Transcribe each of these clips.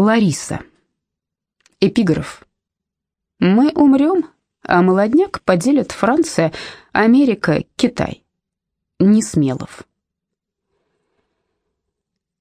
Лариса. Эпиграф. Мы умрем, а молодняк поделят Франция, Америка, Китай. Несмелов.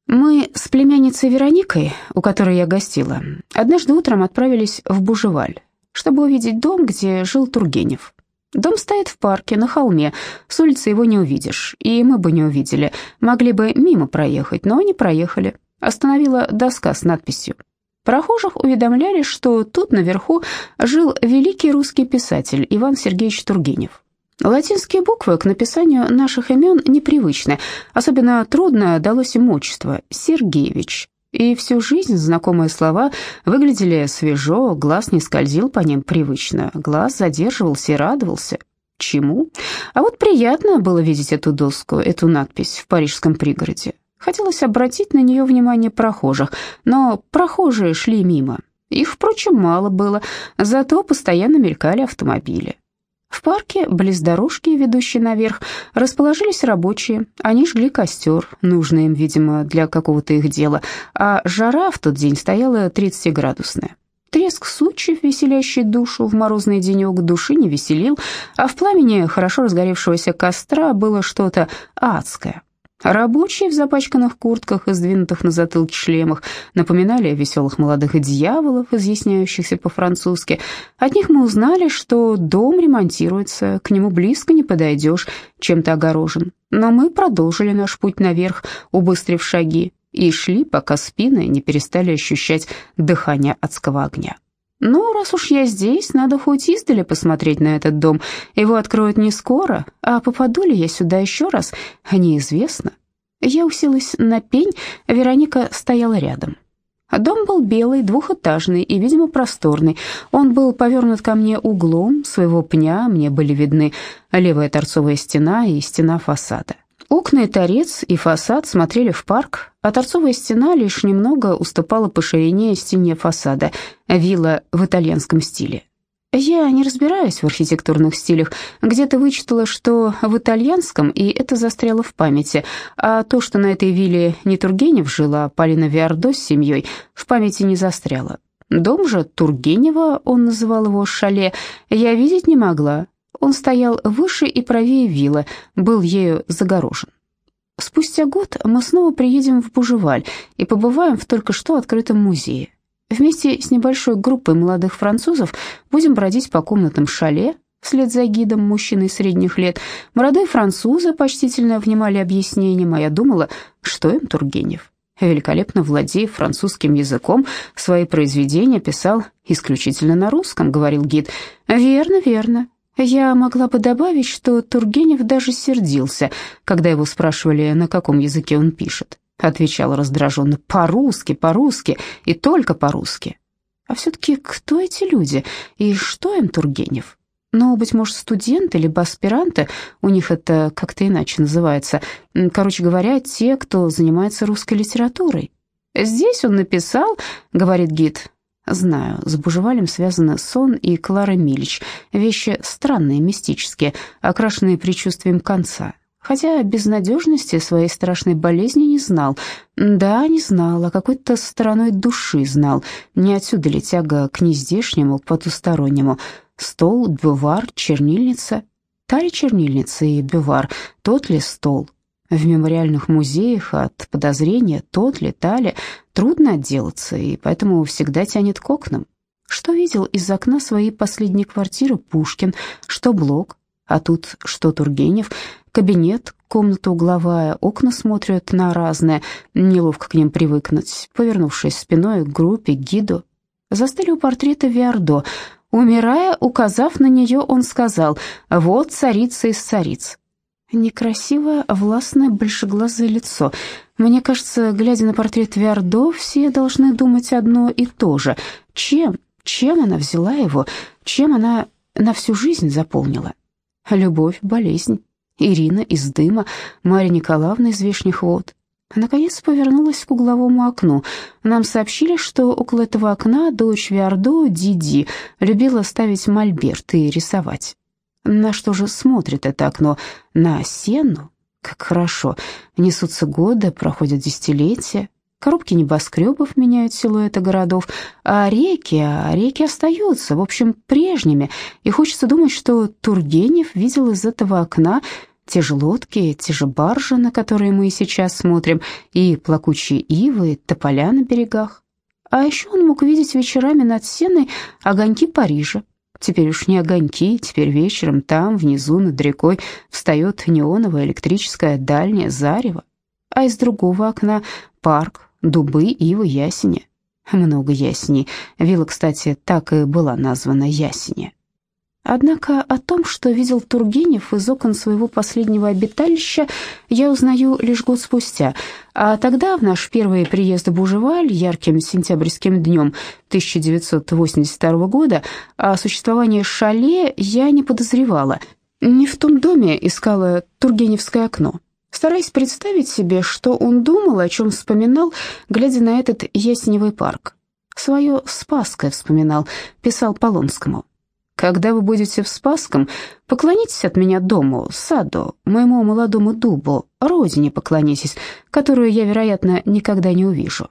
Мы с племянницей Вероникой, у которой я гостила, однажды утром отправились в Бужеваль, чтобы увидеть дом, где жил Тургенев. Дом стоит в парке, на холме, с улицы его не увидишь, и мы бы не увидели, могли бы мимо проехать, но не проехали. Остановила доска с надписью. Прохожих уведомляли, что тут наверху жил великий русский писатель Иван Сергеевич Тургенев. Латинские буквы к написанию наших имен непривычны, особенно трудно далось им отчество Сергеевич. И всю жизнь знакомые слова выглядели свежо, глаз не скользил по ним привычно, глаз задерживался и радовался. Чему? А вот приятно было видеть эту доску, эту надпись в парижском пригороде. Хотелось обратить на нее внимание прохожих, но прохожие шли мимо. Их, впрочем, мало было, зато постоянно мелькали автомобили. В парке, близ дорожки, ведущей наверх, расположились рабочие. Они жгли костер, нужный им, видимо, для какого-то их дела, а жара в тот день стояла 30-градусная. Треск сучьев, веселящий душу в морозный денек, души не веселил, а в пламени хорошо разгоревшегося костра было что-то адское. Рабочие в запачканных куртках и сдвинутых на затылке шлемах напоминали веселых молодых дьяволов, изъясняющихся по-французски. От них мы узнали, что дом ремонтируется, к нему близко не подойдешь, чем-то огорожен. Но мы продолжили наш путь наверх, убыстрив шаги, и шли, пока спины не перестали ощущать дыхание адского огня. Ну, раз уж я здесь, надо хоть издали посмотреть на этот дом. Его откроют не скоро, а попаду ли я сюда еще раз, неизвестно. Я уселась на пень, Вероника стояла рядом. Дом был белый, двухэтажный и, видимо, просторный. Он был повернут ко мне углом своего пня, мне были видны левая торцовая стена и стена фасада. Окна и торец, и фасад смотрели в парк, а торцовая стена лишь немного уступала по ширине стене фасада, вилла в итальянском стиле. Я не разбираюсь в архитектурных стилях, где-то вычитала, что в итальянском, и это застряло в памяти, а то, что на этой вилле не Тургенев жила, а Полина Виардо с семьей, в памяти не застряло. Дом же Тургенева, он называл его шале, я видеть не могла, он стоял выше и правее виллы, был ею загорожен. Спустя год мы снова приедем в Бужеваль и побываем в только что открытом музее. Вместе с небольшой группой молодых французов будем бродить по комнатам шале, вслед за гидом, мужчиной средних лет. Молодые французы почтительно внимали объяснениям, а я думала, что им Тургенев. Великолепно владея французским языком, свои произведения писал исключительно на русском, говорил гид. «Верно, верно. Я могла бы добавить, что Тургенев даже сердился, когда его спрашивали, на каком языке он пишет. Отвечал раздраженно «по-русски, по-русски и только по-русски». А все-таки кто эти люди и что им Тургенев? Ну, быть может, студенты либо аспиранты, у них это как-то иначе называется. Короче говоря, те, кто занимается русской литературой. «Здесь он написал, — говорит гид, Знаю, с Бужевалем связаны сон и Клара Мильч, вещи странные, мистические, окрашенные предчувствием конца. Хотя безнадежности своей страшной болезни не знал. Да, не знал, а какой-то стороной души знал. Не отсюда ли тяга к нездешнему, к потустороннему. Стол, бювар, чернильница. Та ли чернильница и бювар, тот ли стол? В мемориальных музеях от подозрения тот ли, та ли, трудно отделаться, и поэтому всегда тянет к окнам. Что видел из окна своей последней квартиры Пушкин, что Блок, а тут что Тургенев, кабинет, комната угловая, окна смотрят на разное, неловко к ним привыкнуть, повернувшись спиной к группе, гиду. Застыли у портрета Виардо. Умирая, указав на нее, он сказал «Вот царица из цариц». Некрасивое, властное, большеглазое лицо. Мне кажется, глядя на портрет Виардо, все должны думать одно и то же. Чем, чем она взяла его, чем она на всю жизнь заполнила? Любовь, болезнь, Ирина из дыма, Марья Николаевна из вешних вод. Наконец повернулась к угловому окну. Нам сообщили, что около этого окна дочь Виардо, Диди, любила ставить мольберт и рисовать. На что же смотрит это окно? На сену? Как хорошо. Несутся годы, проходят десятилетия. Коробки небоскребов меняют силуэты городов, а реки, а реки остаются, в общем, прежними. И хочется думать, что Тургенев видел из этого окна те же лодки, те же баржи, на которые мы и сейчас смотрим, и плакучие ивы, и тополя на берегах. А еще он мог видеть вечерами над сеной огоньки Парижа. Теперь уж не огоньки, теперь вечером там, внизу, над рекой, встает неоновое электрическое дальнее зарево. А из другого окна парк, дубы, ивы, ясени. Много ясеней. Вилла, кстати, так и была названа Ясеня. Однако о том, что видел Тургенев из окон своего последнего обиталища, я узнаю лишь год спустя. А тогда, в наш первый приезд в Бужеваль, ярким сентябрьским днем 1982 года, о существовании шале я не подозревала. Не в том доме искала Тургеневское окно. Стараясь представить себе, что он думал, о чем вспоминал, глядя на этот ясеневый парк. Свое Спасское вспоминал, писал Полонскому. Когда вы будете в Спасском, поклонитесь от меня дому, саду, моему молодому дубу, родине поклонитесь, которую я, вероятно, никогда не увижу.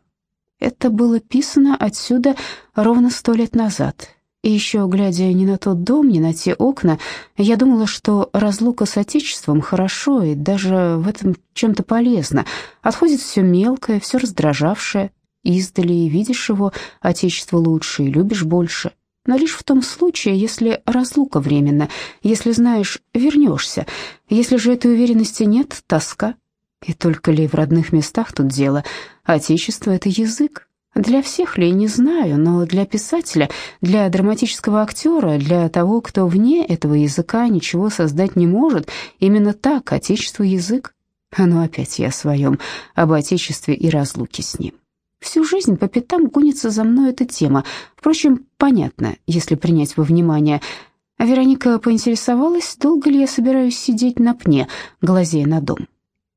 Это было писано отсюда ровно сто лет назад. И еще, глядя не на тот дом, не на те окна, я думала, что разлука с Отечеством хорошо и даже в этом чем-то полезно. Отходит все мелкое, все раздражавшее. Издали видишь его, Отечество лучше, и любишь больше но лишь в том случае, если разлука временна, если знаешь, вернешься. Если же этой уверенности нет, тоска. И только ли в родных местах тут дело? Отечество — это язык. Для всех ли, не знаю, но для писателя, для драматического актера, для того, кто вне этого языка ничего создать не может, именно так отечество — язык. А ну опять я о своем, об отечестве и разлуке с ним. Всю жизнь по пятам гонится за мной эта тема. Впрочем, понятно, если принять во внимание. А Вероника поинтересовалась, долго ли я собираюсь сидеть на пне, глазея на дом.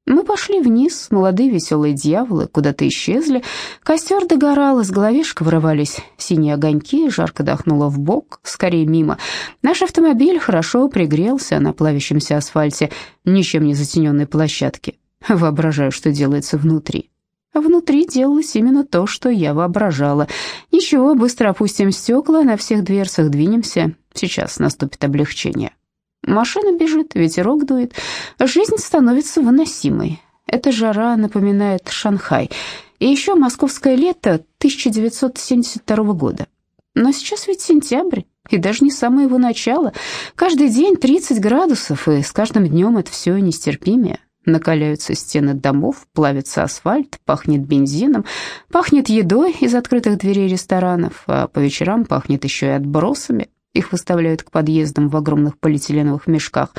Мы пошли вниз, молодые веселые дьяволы куда-то исчезли. Костер догорал, из головешка вырывались синие огоньки, жарко дохнуло в бок, скорее мимо. Наш автомобиль хорошо пригрелся на плавящемся асфальте, ничем не затененной площадке. Воображаю, что делается внутри. Внутри делалось именно то, что я воображала. Ничего, быстро опустим стекла, на всех дверцах двинемся. Сейчас наступит облегчение. Машина бежит, ветерок дует. Жизнь становится выносимой. Эта жара напоминает Шанхай. И еще московское лето 1972 года. Но сейчас ведь сентябрь, и даже не самое его начало. Каждый день 30 градусов, и с каждым днем это все нестерпимее. Накаляются стены домов, плавится асфальт, пахнет бензином, пахнет едой из открытых дверей ресторанов, а по вечерам пахнет еще и отбросами. Их выставляют к подъездам в огромных полиэтиленовых мешках.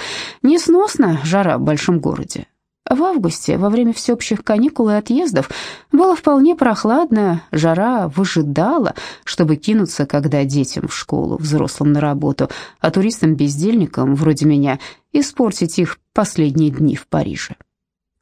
Несносно жара в большом городе. В августе, во время всеобщих каникул и отъездов, было вполне прохладно, жара выжидала, чтобы кинуться, когда детям в школу, взрослым на работу, а туристам-бездельникам, вроде меня, испортить их последние дни в Париже.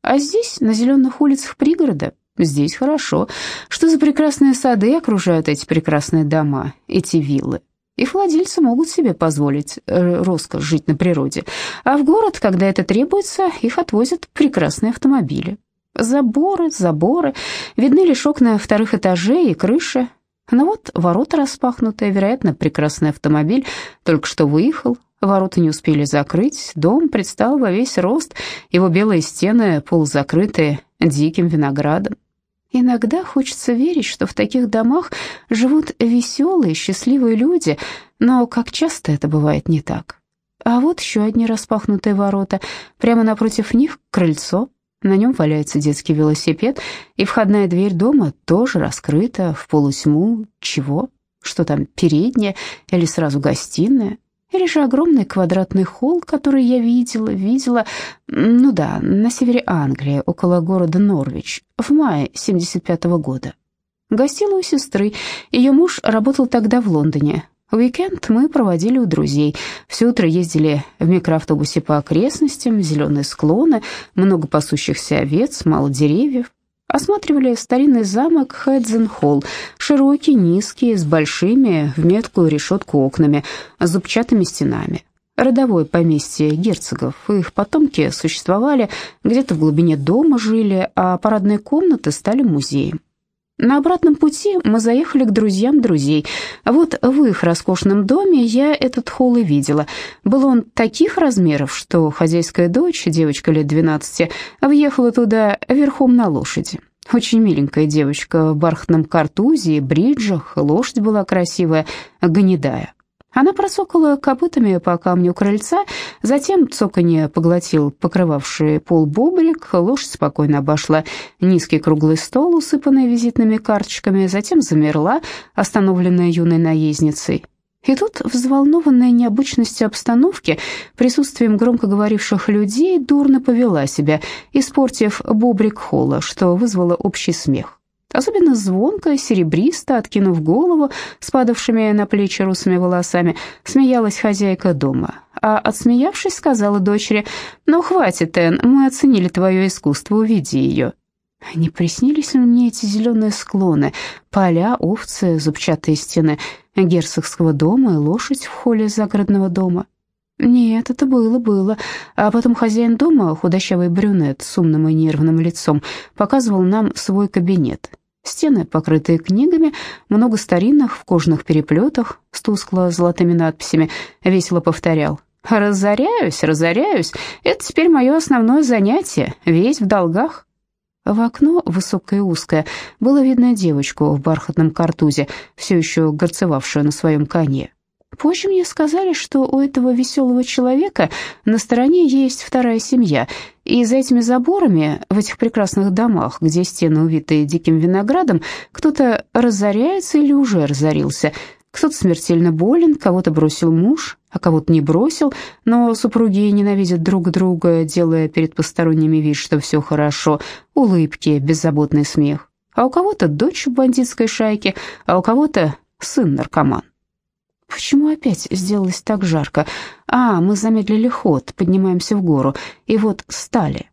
А здесь, на зеленых улицах пригорода, здесь хорошо. Что за прекрасные сады окружают эти прекрасные дома, эти виллы? Их владельцы могут себе позволить э, роскошь жить на природе, а в город, когда это требуется, их отвозят прекрасные автомобили. Заборы, заборы, видны лишь окна вторых этажей и крыши. Но вот ворота распахнутые, вероятно, прекрасный автомобиль только что выехал, Ворота не успели закрыть, дом предстал во весь рост, его белые стены полузакрыты диким виноградом. Иногда хочется верить, что в таких домах живут веселые, счастливые люди, но как часто это бывает не так. А вот еще одни распахнутые ворота, прямо напротив них крыльцо, на нем валяется детский велосипед, и входная дверь дома тоже раскрыта в полутьму. Чего? Что там, передняя или сразу гостиная? Или же огромный квадратный холл, который я видела, видела, ну да, на севере Англии, около города Норвич, в мае 75 -го года. Гостила у сестры, ее муж работал тогда в Лондоне. Уикенд мы проводили у друзей. Все утро ездили в микроавтобусе по окрестностям, зеленые склоны, много пасущихся овец, мало деревьев. Осматривали старинный замок Хэдзен-Холл, широкий, низкий, с большими в меткую решетку окнами, с зубчатыми стенами. Родовое поместье герцогов, их потомки существовали, где-то в глубине дома жили, а парадные комнаты стали музеем. На обратном пути мы заехали к друзьям друзей. Вот в их роскошном доме я этот холл и видела. Был он таких размеров, что хозяйская дочь, девочка лет 12, въехала туда верхом на лошади. Очень миленькая девочка в бархатном картузе и бриджах, лошадь была красивая, гнедая. Она просокала копытами по камню крыльца, затем цоканье поглотил покрывавший пол бобрик, лошадь спокойно обошла низкий круглый стол, усыпанный визитными карточками, затем замерла, остановленная юной наездницей. И тут, взволнованная необычностью обстановки, присутствием громко говоривших людей, дурно повела себя, испортив бобрик холла, что вызвало общий смех. Особенно звонко, серебристо, откинув голову с падавшими на плечи русыми волосами, смеялась хозяйка дома. А отсмеявшись, сказала дочери, «Ну, хватит, Энн, мы оценили твое искусство, увиди ее». Не приснились ли мне эти зеленые склоны, поля, овцы, зубчатые стены герцогского дома и лошадь в холле загородного дома? Нет, это было, было. А потом хозяин дома, худощавый брюнет с умным и нервным лицом, показывал нам свой кабинет. Стены, покрытые книгами, много старинных в кожаных переплетах с тускло-золотыми надписями, весело повторял. «Разоряюсь, разоряюсь, это теперь мое основное занятие, весь в долгах». В окно, высокое и узкое, было видно девочку в бархатном картузе, все еще горцевавшую на своем коне. Позже мне сказали, что у этого веселого человека на стороне есть вторая семья, и за этими заборами, в этих прекрасных домах, где стены увиты диким виноградом, кто-то разоряется или уже разорился, кто-то смертельно болен, кого-то бросил муж, а кого-то не бросил, но супруги ненавидят друг друга, делая перед посторонними вид, что все хорошо, улыбки, беззаботный смех. А у кого-то дочь в бандитской шайке, а у кого-то сын-наркоман. Почему опять сделалось так жарко? А, мы замедлили ход, поднимаемся в гору, и вот стали.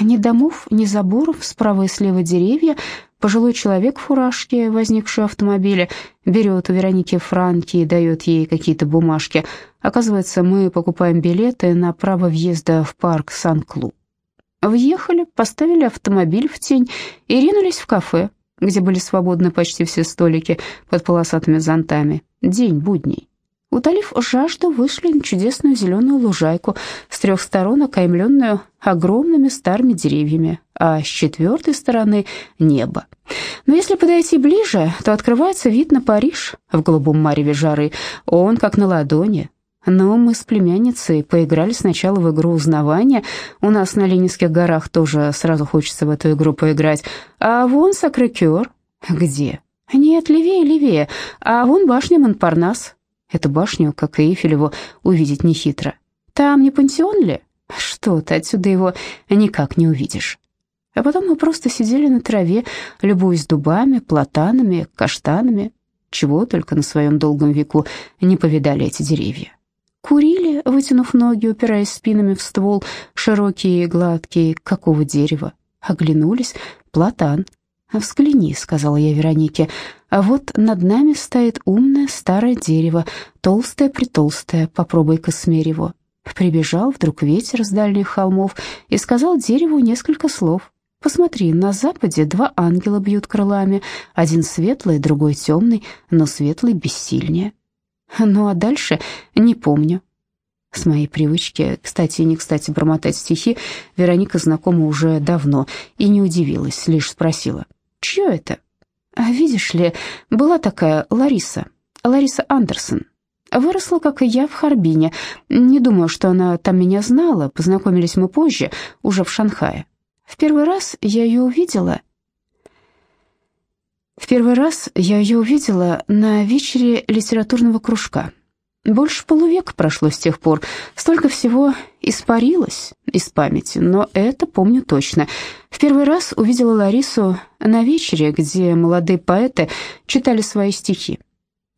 Ни домов, ни заборов, справа и слева деревья, пожилой человек в фуражке, возникший в автомобиле, берет у Вероники франки и дает ей какие-то бумажки. Оказывается, мы покупаем билеты на право въезда в парк Сан-Клу. Въехали, поставили автомобиль в тень и ринулись в кафе, где были свободны почти все столики под полосатыми зонтами. День будний. Утолив жажду, вышли на чудесную зеленую лужайку, с трех сторон окаймленную огромными старыми деревьями, а с четвертой стороны — небо. Но если подойти ближе, то открывается вид на Париж в голубом мареве жары. Он как на ладони. Но мы с племянницей поиграли сначала в игру узнавания. У нас на Ленинских горах тоже сразу хочется в эту игру поиграть. А вон Сакрекер. Где? Нет, левее, левее. А вон башня Монпарнас. Эту башню, как и Эйфелеву, увидеть нехитро. Там не пансион ли? Что ты, отсюда его никак не увидишь. А потом мы просто сидели на траве, любуясь дубами, платанами, каштанами. Чего только на своем долгом веку не повидали эти деревья. Курили, вытянув ноги, упираясь спинами в ствол, широкие и гладкие, какого дерева. Оглянулись. Платан. «Взгляни», — сказала я Веронике, — «а вот над нами стоит умное старое дерево, толстое-притолстое, попробуй-ка смерь его». Прибежал вдруг ветер с дальних холмов и сказал дереву несколько слов. «Посмотри, на западе два ангела бьют крылами, один светлый, другой темный, но светлый бессильнее». Ну а дальше не помню. С моей привычки, кстати и не кстати, бормотать стихи, Вероника знакома уже давно и не удивилась, лишь спросила, «Чье это?» «А видишь ли, была такая Лариса, Лариса Андерсон. Выросла, как и я, в Харбине. Не думаю, что она там меня знала, познакомились мы позже, уже в Шанхае. В первый раз я ее увидела...» В первый раз я ее увидела на вечере литературного кружка. Больше полувека прошло с тех пор. Столько всего испарилось из памяти, но это помню точно. В первый раз увидела Ларису на вечере, где молодые поэты читали свои стихи.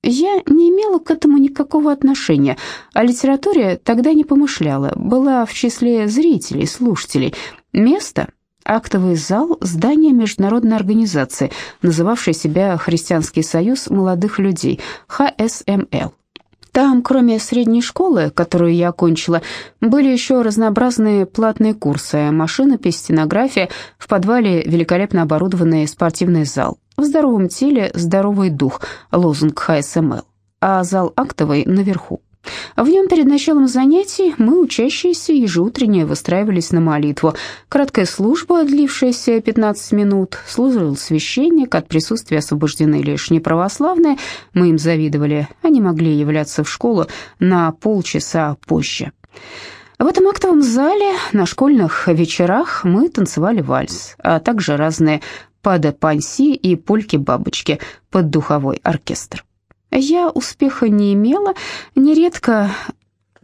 Я не имела к этому никакого отношения, о литературе тогда не помышляла, была в числе зрителей, слушателей. Место актовый зал здания международной организации, называвшей себя Христианский союз молодых людей, ХСМЛ. Там, кроме средней школы, которую я окончила, были еще разнообразные платные курсы, машинопись, стенография, в подвале великолепно оборудованный спортивный зал. В здоровом теле здоровый дух, лозунг ХСМЛ, а зал актовый наверху. В нем перед началом занятий мы, учащиеся, ежеутренне выстраивались на молитву. Краткая служба, длившаяся 15 минут, служил священник, от присутствия освобождены лишь неправославные, мы им завидовали, они могли являться в школу на полчаса позже. В этом актовом зале на школьных вечерах мы танцевали вальс, а также разные паде-панси и польки-бабочки под духовой оркестр. Я успеха не имела, нередко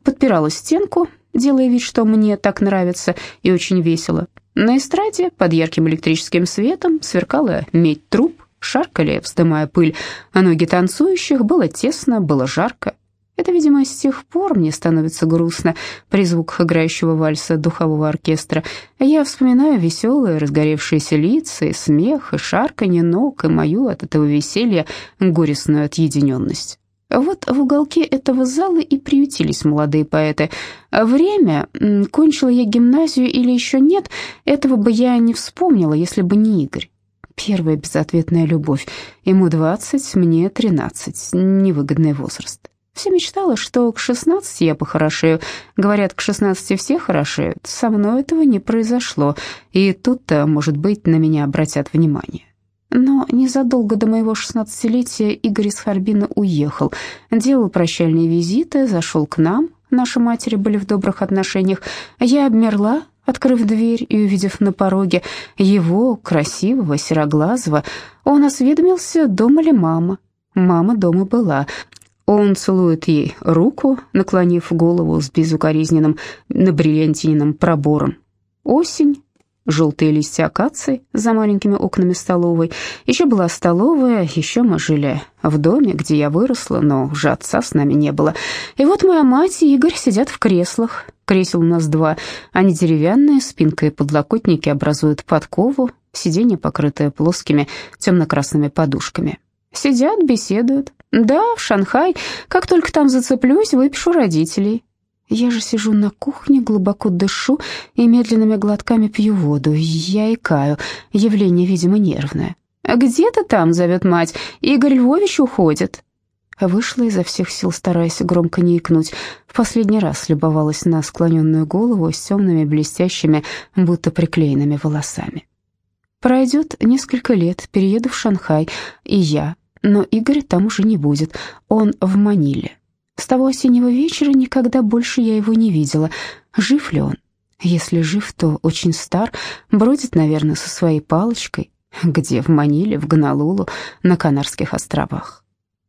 подпирала стенку, делая вид, что мне так нравится и очень весело. На эстраде под ярким электрическим светом сверкала медь труб, шаркали, вздымая пыль, а ноги танцующих было тесно, было жарко. Это, видимо, с тех пор мне становится грустно при звуках играющего вальса духового оркестра. Я вспоминаю веселые, разгоревшиеся лица, и смех, и шарканье ног, и мою от этого веселья горестную отъединенность. Вот в уголке этого зала и приютились молодые поэты. Время, кончила я гимназию или еще нет, этого бы я не вспомнила, если бы не Игорь. Первая безответная любовь. Ему двадцать, мне тринадцать. Невыгодный возраст. Все мечтала, что к 16 я похорошею. Говорят, к 16 все хорошеют. Со мной этого не произошло, и тут-то, может быть, на меня обратят внимание. Но незадолго до моего шестнадцатилетия Игорь из Харбина уехал, делал прощальные визиты, зашел к нам, наши матери были в добрых отношениях. Я обмерла, открыв дверь и увидев на пороге его, красивого, сероглазого, он осведомился, дома ли мама. Мама дома была, он целует ей руку, наклонив голову с безукоризненным набриллиантиненным пробором. Осень, желтые листья акации за маленькими окнами столовой. Еще была столовая, еще мы жили в доме, где я выросла, но уже отца с нами не было. И вот моя мать и Игорь сидят в креслах. Кресел у нас два. Они деревянные, спинка и подлокотники образуют подкову, сиденье покрытое плоскими темно-красными подушками. Сидят, беседуют. Да, в Шанхай. Как только там зацеплюсь, выпишу родителей. Я же сижу на кухне, глубоко дышу и медленными глотками пью воду. Я икаю. Явление, видимо, нервное. «А «Где ты там?» — зовет мать. «Игорь Львович уходит». Вышла изо всех сил, стараясь громко не икнуть. В последний раз любовалась на склоненную голову с темными блестящими, будто приклеенными волосами. Пройдет несколько лет, перееду в Шанхай, и я, но Игоря там уже не будет, он в Маниле. С того осеннего вечера никогда больше я его не видела. Жив ли он? Если жив, то очень стар, бродит, наверное, со своей палочкой. Где? В Маниле, в Гонолулу, на Канарских островах.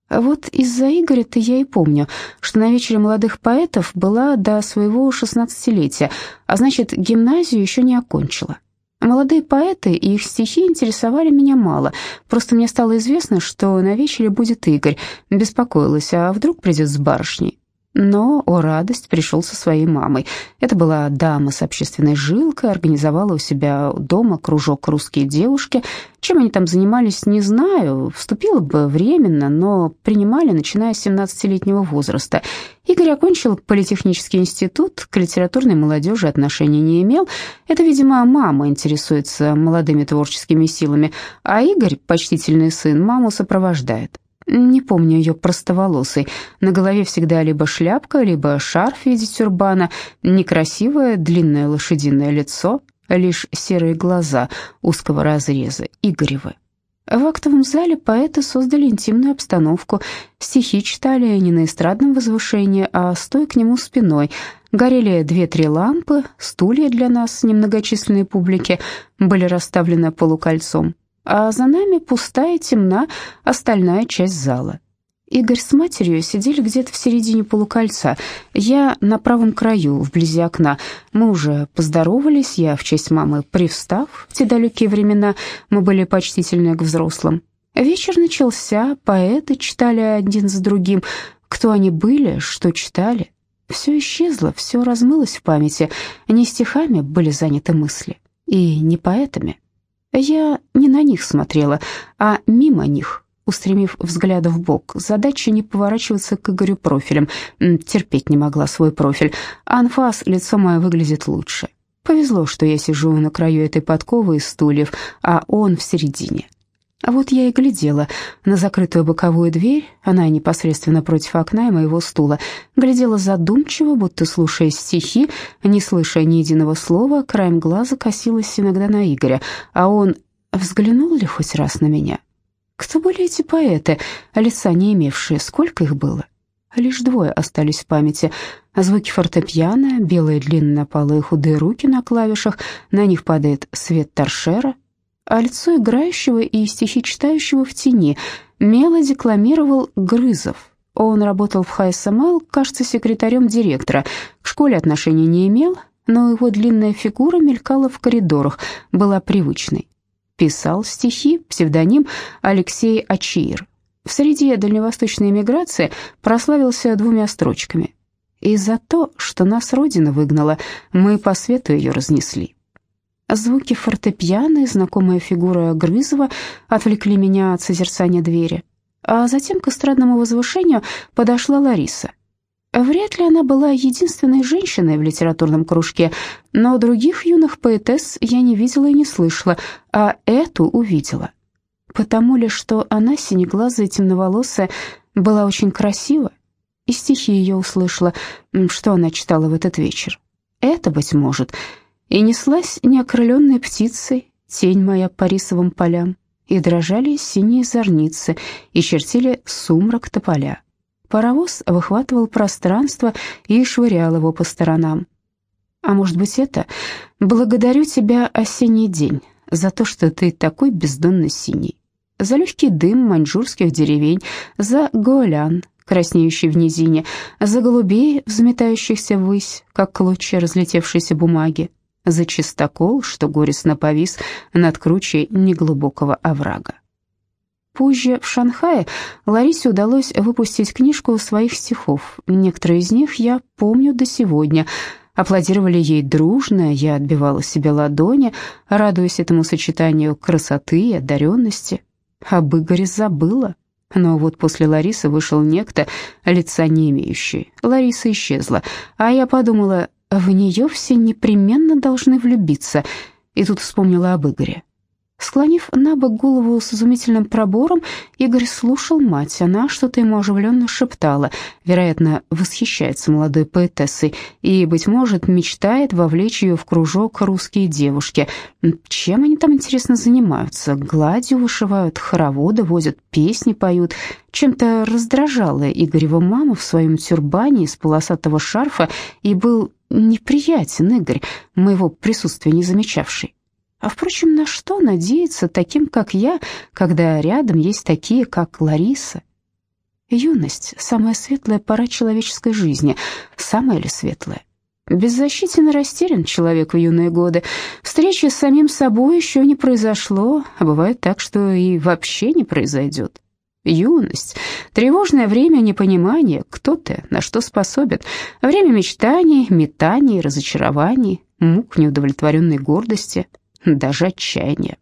Вот из-за Игоря-то я и помню, что на вечере молодых поэтов была до своего шестнадцатилетия, а значит, гимназию еще не окончила. Молодые поэты и их стихи интересовали меня мало. Просто мне стало известно, что на вечере будет Игорь. Беспокоилась, а вдруг придет с барышней. Но, о радость, пришел со своей мамой. Это была дама с общественной жилкой, организовала у себя дома кружок «Русские девушки». Чем они там занимались, не знаю, вступила бы временно, но принимали, начиная с 17-летнего возраста. Игорь окончил политехнический институт, к литературной молодежи отношения не имел. Это, видимо, мама интересуется молодыми творческими силами, а Игорь, почтительный сын, маму сопровождает. Не помню ее простоволосой. На голове всегда либо шляпка, либо шарф в виде тюрбана. Некрасивое длинное лошадиное лицо, лишь серые глаза узкого разреза, Игоревы. В актовом зале поэты создали интимную обстановку. Стихи читали не на эстрадном возвышении, а стоя к нему спиной. Горели две-три лампы, стулья для нас, немногочисленной публики, были расставлены полукольцом а за нами пустая темна остальная часть зала. Игорь с матерью сидели где-то в середине полукольца, я на правом краю, вблизи окна. Мы уже поздоровались, я в честь мамы привстав, в те далекие времена мы были почтительны к взрослым. Вечер начался, поэты читали один за другим. Кто они были, что читали? Все исчезло, все размылось в памяти. Не стихами были заняты мысли, и не поэтами. Я не на них смотрела, а мимо них, устремив взгляд в бок. Задача не поворачиваться к Игорю профилем. Терпеть не могла свой профиль. Анфас, лицо мое выглядит лучше. Повезло, что я сижу на краю этой подковы из стульев, а он в середине. А вот я и глядела на закрытую боковую дверь, она непосредственно против окна и моего стула, глядела задумчиво, будто слушая стихи, не слыша ни единого слова, краем глаза косилась иногда на Игоря, а он взглянул ли хоть раз на меня? Кто были эти поэты, лица не имевшие, сколько их было? Лишь двое остались в памяти. Звуки фортепиано, белые длиннопалые худые руки на клавишах, на них падает свет торшера, а лицо играющего и стихи читающего в тени. Мело декламировал Грызов. Он работал в ХСМЛ, кажется, секретарем директора. К школе отношения не имел, но его длинная фигура мелькала в коридорах, была привычной. Писал стихи, псевдоним Алексей Ачиир. В среде дальневосточной эмиграции прославился двумя строчками. «И за то, что нас Родина выгнала, мы по свету ее разнесли». Звуки фортепиано и знакомая фигура Грызова отвлекли меня от созерцания двери. А затем к эстрадному возвышению подошла Лариса. Вряд ли она была единственной женщиной в литературном кружке, но других юных поэтесс я не видела и не слышала, а эту увидела. Потому ли, что она, синеглазая, темноволосая, была очень красива, и стихи ее услышала, что она читала в этот вечер. Это, быть может, — и неслась неокрыленной птицей тень моя по рисовым полям, и дрожали синие зорницы, и чертили сумрак тополя. Паровоз выхватывал пространство и швырял его по сторонам. А может быть это «Благодарю тебя, осенний день, за то, что ты такой бездонно синий» за легкий дым маньчжурских деревень, за голян, краснеющий в низине, за голубей, взметающихся ввысь, как клочья разлетевшейся бумаги, за чистокол, что горестно повис над кручей неглубокого оврага. Позже в Шанхае Ларисе удалось выпустить книжку своих стихов. Некоторые из них я помню до сегодня. Аплодировали ей дружно, я отбивала себе ладони, радуясь этому сочетанию красоты и одаренности. Об Игоре забыла. Но вот после Ларисы вышел некто, лица не имеющий. Лариса исчезла, а я подумала, в нее все непременно должны влюбиться. И тут вспомнила об Игоре. Склонив на бок голову с изумительным пробором, Игорь слушал мать. Она что-то ему оживленно шептала, вероятно, восхищается молодой поэтессой и, быть может, мечтает вовлечь ее в кружок русские девушки. Чем они там, интересно, занимаются? Гладью вышивают, хороводы возят, песни поют. Чем-то раздражала Игорева мама в своем тюрбане из полосатого шарфа и был неприятен Игорь, моего присутствия не замечавший. А, впрочем, на что надеяться таким, как я, когда рядом есть такие, как Лариса? Юность — самая светлая пора человеческой жизни, самая ли светлая? Беззащитен и растерян человек в юные годы. Встречи с самим собой еще не произошло, а бывает так, что и вообще не произойдет. Юность, тревожное время непонимания, кто ты, на что способен, время мечтаний, метаний, разочарований, мук неудовлетворенной гордости — даже отчаяние.